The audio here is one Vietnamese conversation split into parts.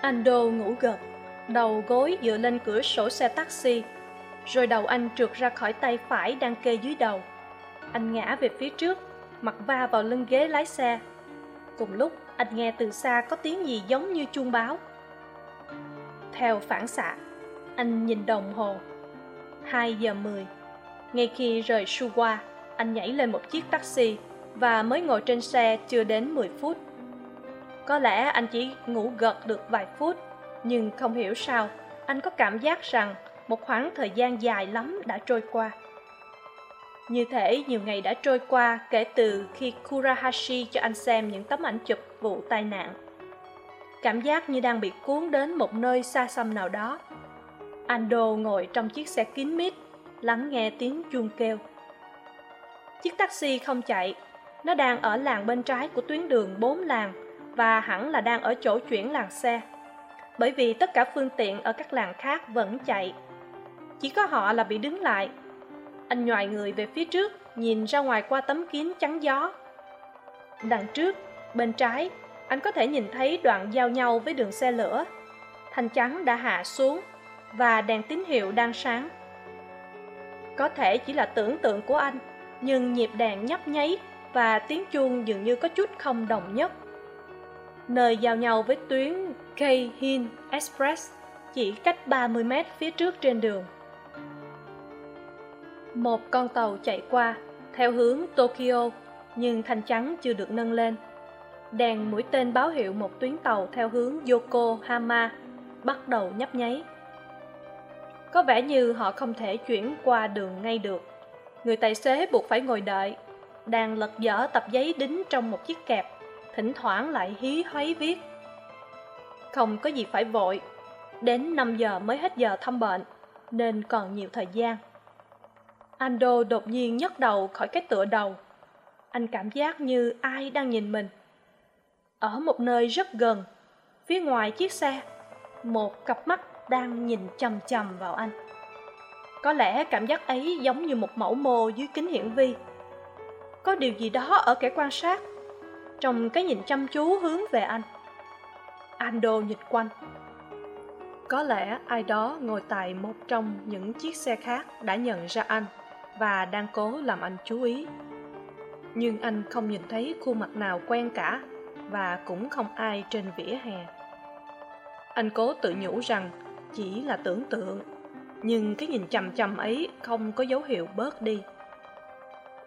anh đô ngủ gật, đầu gối dựa lên cửa sổ xe taxi, rồi đầu anh trượt ra khỏi tay phải đang kê dưới đầu. Anh ngã về phía trước, mặt va vào lưng ghế lái xe. Cùng lúc, anh nghe từ xa có tiếng gì giống như chuông báo. Theo phản xạ, anh nhìn đồng hồ. hai giờ mười. Ngay khi rời Suwa, anh nhảy lên một chiếc taxi và mới ngồi trên xe chưa đến mười phút có lẽ anh chỉ ngủ gật được vài phút, nhưng không hiểu sao, anh có cảm giác rằng một khoảng thời gian dài lắm đã trôi qua. Như thể nhiều ngày đã trôi qua kể từ khi kurahashi cho anh xem những tấm ảnh chụp vụ tai nạn. Cảm giác như đang bị cuốn đến một nơi xa xăm nào đó. Ando ngồi trong chiếc xe kín mít, lắng nghe tiếng chuông kêu. Chiếc taxi không chạy, nó đang ở làng bên trái của tuyến đường bốn làng và hẳn là đang ở chỗ chuyển làng xe. Bởi vì tất cả phương tiện ở các làng khác vẫn chạy. Chỉ có họ là bị đứng lại. Anh nhoài người về phía trước, nhìn ra ngoài qua tấm kín chắn gió. Đằng trước, bên trái, anh có thể nhìn thấy đoạn giao nhau với đường xe lửa. Thanh chắn đã hạ xuống và đèn tín hiệu đang sáng. Có thể chỉ là tưởng tượng của anh, nhưng nhịp đèn nhấp nháy và tiếng chuông dường như có chút không đồng nhất nơi giao nhau với tuyến K hin Express chỉ cách 30 mét phía trước trên đường. Một con tàu chạy qua theo hướng Tokyo nhưng thanh trắng chưa được nâng lên. Đèn mũi tên báo hiệu một tuyến tàu theo hướng Yokohama bắt đầu nhấp nháy. Có vẻ như họ không thể chuyển qua đường ngay được. Người tài xế buộc phải ngồi đợi, đang lật dở tập giấy đính trong một chiếc kẹp thỉnh thoảng lại hí hoáy viết. Không có gì phải vội, đến năm giờ mới hết giờ thăm bệnh, nên còn nhiều thời gian. Ando đột nhiên nhấc đầu khỏi cái tựa đầu. Anh cảm giác như ai đang nhìn mình. Ở một nơi rất gần, phía ngoài chiếc xe, một cặp mắt đang nhìn chằm chằm vào anh. Có lẽ cảm giác ấy giống như một mẫu mô dưới kính hiển vi. Có điều gì đó ở kẻ quan sát trong cái nhìn chăm chú hướng về anh. Ando nhìn quanh. Có lẽ ai đó ngồi tại một trong những chiếc xe khác đã nhận ra anh và đang cố làm anh chú ý. Nhưng anh không nhìn thấy khuôn mặt nào quen cả và cũng không ai trên vỉa hè. Anh cố tự nhủ rằng chỉ là tưởng tượng, nhưng cái nhìn chằm chằm ấy không có dấu hiệu bớt đi.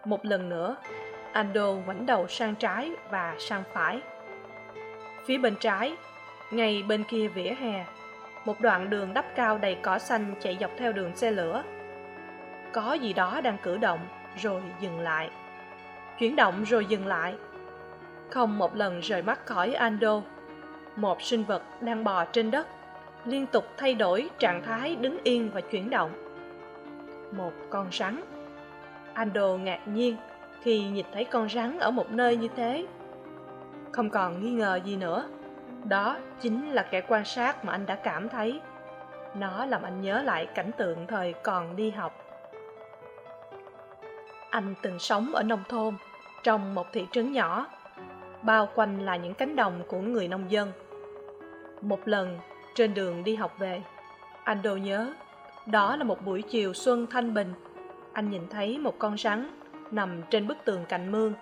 Một lần nữa ando ngoảnh đầu sang trái và sang phải. Phía bên trái, ngay bên kia vỉa hè, một đoạn đường đắp cao đầy cỏ xanh chạy dọc theo đường xe lửa. Có gì đó đang cử động, rồi dừng lại. Chuyển động rồi dừng lại. Không một lần rời mắt khỏi ando một sinh vật đang bò trên đất, liên tục thay đổi trạng thái đứng yên và chuyển động. Một con rắn. Ando ngạc nhiên khi nhìn thấy con rắn ở một nơi như thế. Không còn nghi ngờ gì nữa. Đó chính là kẻ quan sát mà anh đã cảm thấy. Nó làm anh nhớ lại cảnh tượng thời còn đi học. Anh từng sống ở nông thôn, trong một thị trấn nhỏ, bao quanh là những cánh đồng của người nông dân. Một lần, trên đường đi học về, anh đồ nhớ, đó là một buổi chiều xuân thanh bình. Anh nhìn thấy một con rắn nằm trên bức tường cạnh mương.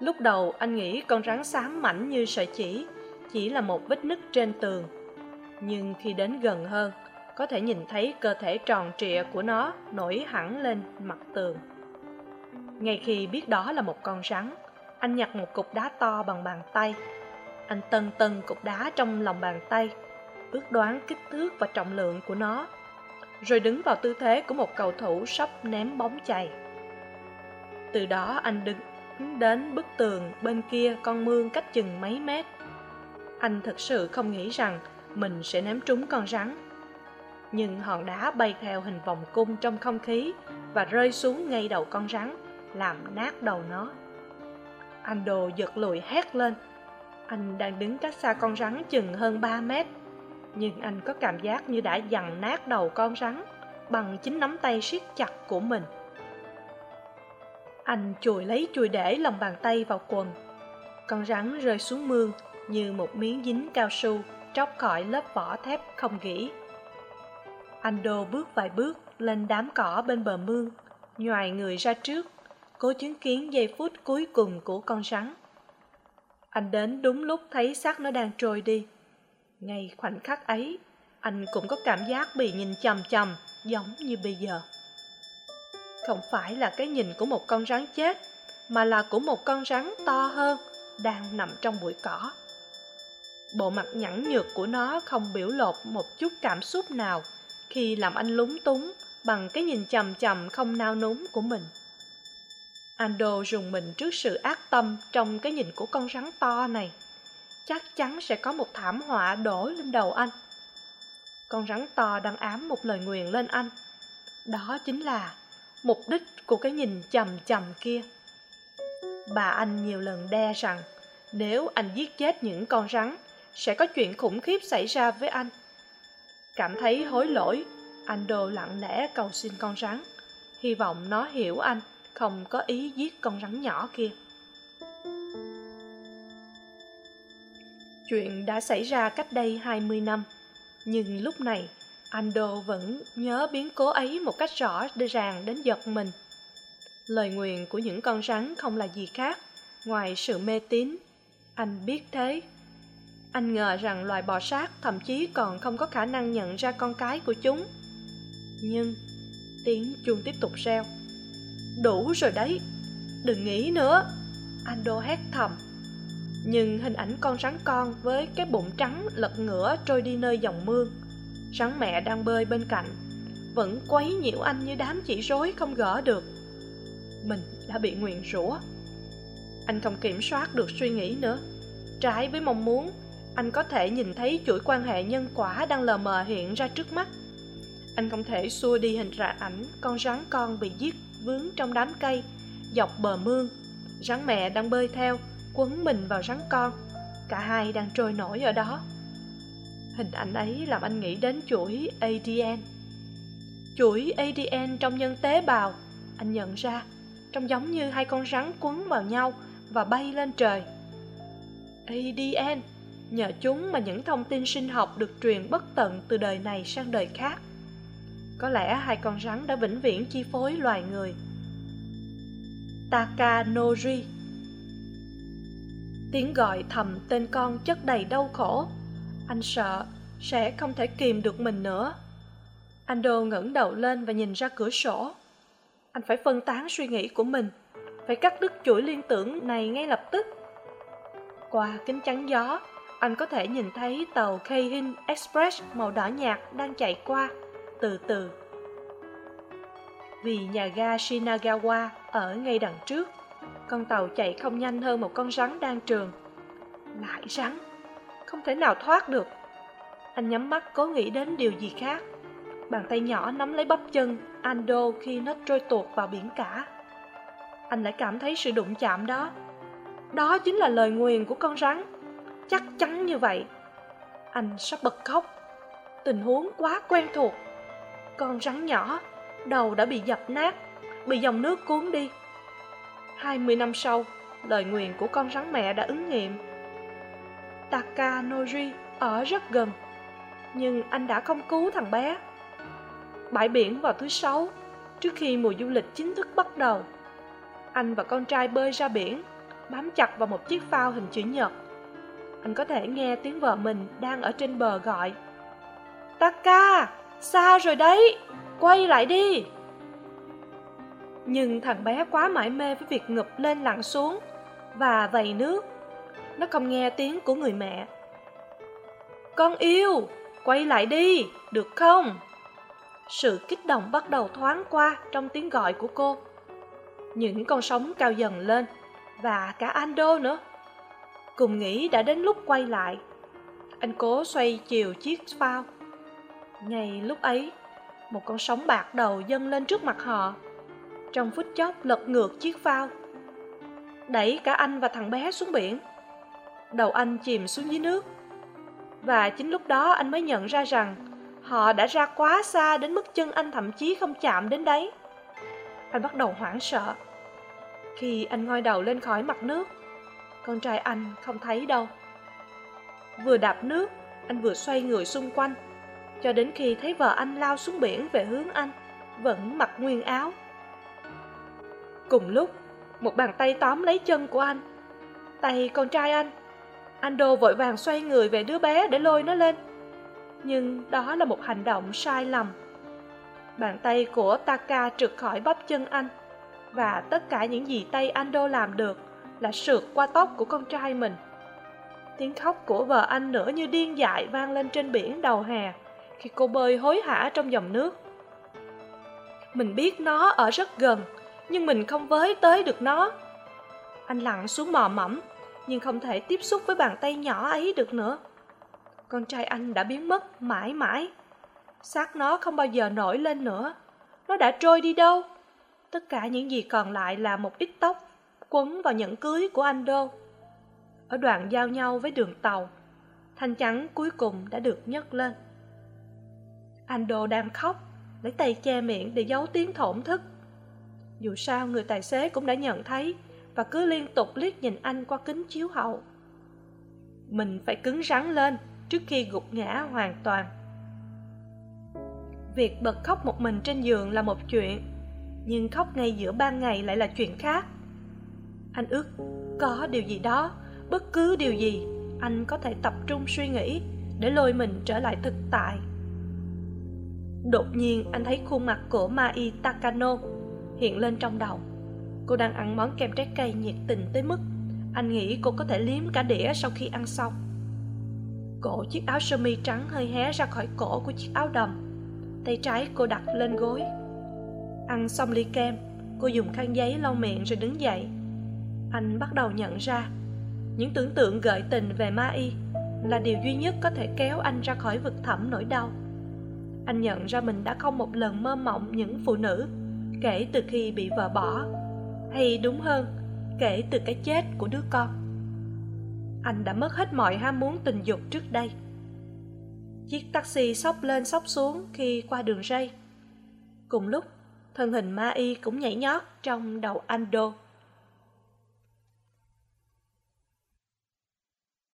Lúc đầu, anh nghĩ con rắn xám mảnh như sợi chỉ chỉ là một vết nứt trên tường. Nhưng khi đến gần hơn, có thể nhìn thấy cơ thể tròn trịa của nó nổi hẳn lên mặt tường. Ngay khi biết đó là một con rắn, anh nhặt một cục đá to bằng bàn tay. Anh tân tân cục đá trong lòng bàn tay, ước đoán kích thước và trọng lượng của nó, rồi đứng vào tư thế của một cầu thủ sắp ném bóng chày từ đó anh đứng đến bức tường bên kia con mương cách chừng mấy mét. Anh thật sự không nghĩ rằng mình sẽ ném trúng con rắn. Nhưng hòn đá bay theo hình vòng cung trong không khí và rơi xuống ngay đầu con rắn, làm nát đầu nó. Anh đồ giật lùi hét lên. Anh đang đứng cách xa con rắn chừng hơn ba mét. Nhưng anh có cảm giác như đã dằn nát đầu con rắn bằng chính nắm tay siết chặt của mình anh chùi lấy chùi để lòng bàn tay vào quần. Con rắn rơi xuống mương như một miếng dính cao su, tróc khỏi lớp vỏ thép không gỉ. Anh đô bước vài bước lên đám cỏ bên bờ mương, nhoài người ra trước, cố chứng kiến giây phút cuối cùng của con rắn. Anh đến đúng lúc thấy xác nó đang trôi đi. Ngay khoảnh khắc ấy, anh cũng có cảm giác bị nhìn chằm chằm giống như bây giờ không phải là cái nhìn của một con rắn chết, mà là của một con rắn to hơn đang nằm trong bụi cỏ. Bộ mặt nhẵn nhược của nó không biểu lộ một chút cảm xúc nào khi làm anh lúng túng bằng cái nhìn chằm chằm không nao núng của mình. Ando rùng mình trước sự ác tâm trong cái nhìn của con rắn to này. Chắc chắn sẽ có một thảm họa đổ lên đầu anh. Con rắn to đang ám một lời nguyền lên anh. Đó chính là mục đích của cái nhìn chằm chằm kia. Bà anh nhiều lần đe rằng, nếu anh giết chết những con rắn, sẽ có chuyện khủng khiếp xảy ra với anh. Cảm thấy hối lỗi, anh đồ lặng lẽ cầu xin con rắn. Hy vọng nó hiểu anh, không có ý giết con rắn nhỏ kia. Chuyện đã xảy ra cách đây hai mươi năm, nhưng lúc này anh đô vẫn nhớ biến cố ấy một cách rõ ràng đến giật mình. Lời nguyền của những con rắn không là gì khác ngoài sự mê tín. Anh biết thế. Anh ngờ rằng loài bò sát thậm chí còn không có khả năng nhận ra con cái của chúng. Nhưng tiếng chuông tiếp tục reo. Đủ rồi đấy. Đừng nghĩ nữa. Anh đô hét thầm. Nhưng hình ảnh con rắn con với cái bụng trắng lật ngửa trôi đi nơi dòng mương rắn mẹ đang bơi bên cạnh. Vẫn quấy nhiễu anh như đám chỉ rối không gỡ được. Mình đã bị nguyền rủa. Anh không kiểm soát được suy nghĩ nữa. Trái với mong muốn, anh có thể nhìn thấy chuỗi quan hệ nhân quả đang lờ mờ hiện ra trước mắt. Anh không thể xua đi hình ra ảnh con rắn con bị giết vướng trong đám cây, dọc bờ mương. Rắn mẹ đang bơi theo, quấn mình vào rắn con. Cả hai đang trôi nổi ở đó hình ảnh ấy làm anh nghĩ đến chuỗi adn chuỗi adn trong nhân tế bào, anh nhận ra, trông giống như hai con rắn quấn vào nhau và bay lên trời. Adn nhờ chúng mà những thông tin sinh học được truyền bất tận từ đời này sang đời khác. Có lẽ hai con rắn đã vĩnh viễn chi phối loài người. Takanori. Tiếng gọi thầm tên con chất đầy đau khổ anh sợ sẽ không thể kìm được mình nữa anh đô ngẩng đầu lên và nhìn ra cửa sổ anh phải phân tán suy nghĩ của mình phải cắt đứt chuỗi liên tưởng này ngay lập tức qua kính chắn gió anh có thể nhìn thấy tàu Keihin Express màu đỏ nhạt đang chạy qua, từ từ. Vì nhà ga Shinagawa ở ngay đằng trước, con tàu chạy không nhanh hơn một con rắn đang trường. Lại rắn, không thể nào thoát được. Anh nhắm mắt cố nghĩ đến điều gì khác. Bàn tay nhỏ nắm lấy bắp chân Ando khi nó trôi tuột vào biển cả. Anh lại cảm thấy sự đụng chạm đó. Đó chính là lời nguyền của con rắn chắc chắn như vậy anh sắp bật khóc tình huống quá quen thuộc con rắn nhỏ, đầu đã bị dập nát, bị dòng nước cuốn đi hai mươi năm sau, lời nguyền của con rắn mẹ đã ứng nghiệm taka nori ở rất gần, nhưng anh đã không cứu thằng bé. Bãi biển vào thứ sáu, trước khi mùa du lịch chính thức bắt đầu, anh và con trai bơi ra biển, bám chặt vào một chiếc phao hình chữ nhật. Anh có thể nghe tiếng vợ mình đang ở trên bờ gọi. Taka, xa rồi đấy, quay lại đi. Nhưng thằng bé quá mải mê với việc ngụp lên lặn xuống và vầy nước nó không nghe tiếng của người mẹ. Con yêu, quay lại đi, được không? Sự kích động bắt đầu thoáng qua trong tiếng gọi của cô. Những con sóng cao dần lên, và cả ando nữa. Cùng nghĩ đã đến lúc quay lại. Anh cố xoay chiều chiếc phao. Ngay lúc ấy, một con sóng bạc đầu dâng lên trước mặt họ. Trong phút chốc lật ngược chiếc phao. Đẩy cả anh và thằng bé xuống biển đầu anh chìm xuống dưới nước. Và chính lúc đó anh mới nhận ra rằng họ đã ra quá xa đến mức chân anh thậm chí không chạm đến đấy anh bắt đầu hoảng sợ. Khi anh ngoi đầu lên khỏi mặt nước, con trai anh không thấy đâu. Vừa đạp nước, anh vừa xoay người xung quanh, cho đến khi thấy vợ anh lao xuống biển về hướng anh, vẫn mặc nguyên áo. Cùng lúc, một bàn tay tóm lấy chân của anh. Tay con trai anh anh đô vội vàng xoay người về đứa bé để lôi nó lên. Nhưng đó là một hành động sai lầm. Bàn tay của taka trượt khỏi bắp chân anh. Và tất cả những gì tay anh đô làm được là sượt qua tóc của con trai mình. Tiếng khóc của vợ anh nữa như điên dại vang lên trên biển đầu hè khi cô bơi hối hả trong dòng nước. Mình biết nó ở rất gần, nhưng mình không với tới được nó. Anh lặn xuống mò mẫm nhưng không thể tiếp xúc với bàn tay nhỏ ấy được nữa. Con trai anh đã biến mất mãi mãi. Xác nó không bao giờ nổi lên nữa. Nó đã trôi đi đâu? Tất cả những gì còn lại là một ít tóc quấn vào nhẫn cưới của anh đô ở đoạn giao nhau với đường tàu, thanh chắn cuối cùng đã được nhấc lên. Anh đô đang khóc, lấy tay che miệng để giấu tiếng thổn thức. Dù sao người tài xế cũng đã nhận thấy và cứ liên tục liếc nhìn anh qua kính chiếu hậu. Mình phải cứng rắn lên trước khi gục ngã hoàn toàn. Việc bật khóc một mình trên giường là một chuyện, nhưng khóc ngay giữa ban ngày lại là chuyện khác. Anh ước có điều gì đó, bất cứ điều gì, anh có thể tập trung suy nghĩ để lôi mình trở lại thực tại. Đột nhiên anh thấy khuôn mặt của mai takano hiện lên trong đầu cô đang ăn món kem trái cây nhiệt tình tới mức anh nghĩ cô có thể liếm cả đĩa sau khi ăn xong. Cổ chiếc áo sơ mi trắng hơi hé ra khỏi cổ của chiếc áo đầm. Tay trái cô đặt lên gối. Ăn xong ly kem, cô dùng khăn giấy lau miệng rồi đứng dậy. Anh bắt đầu nhận ra, những tưởng tượng gợi tình về ma y là điều duy nhất có thể kéo anh ra khỏi vực thẳm nỗi đau. Anh nhận ra mình đã không một lần mơ mộng những phụ nữ kể từ khi bị vợ bỏ hay đúng hơn, kể từ cái chết của đứa con. Anh đã mất hết mọi ham muốn tình dục trước đây. Chiếc taxi xốc lên xốc xuống khi qua đường ray. Cùng lúc, thân hình ma y cũng nhảy nhót trong đầu anh đô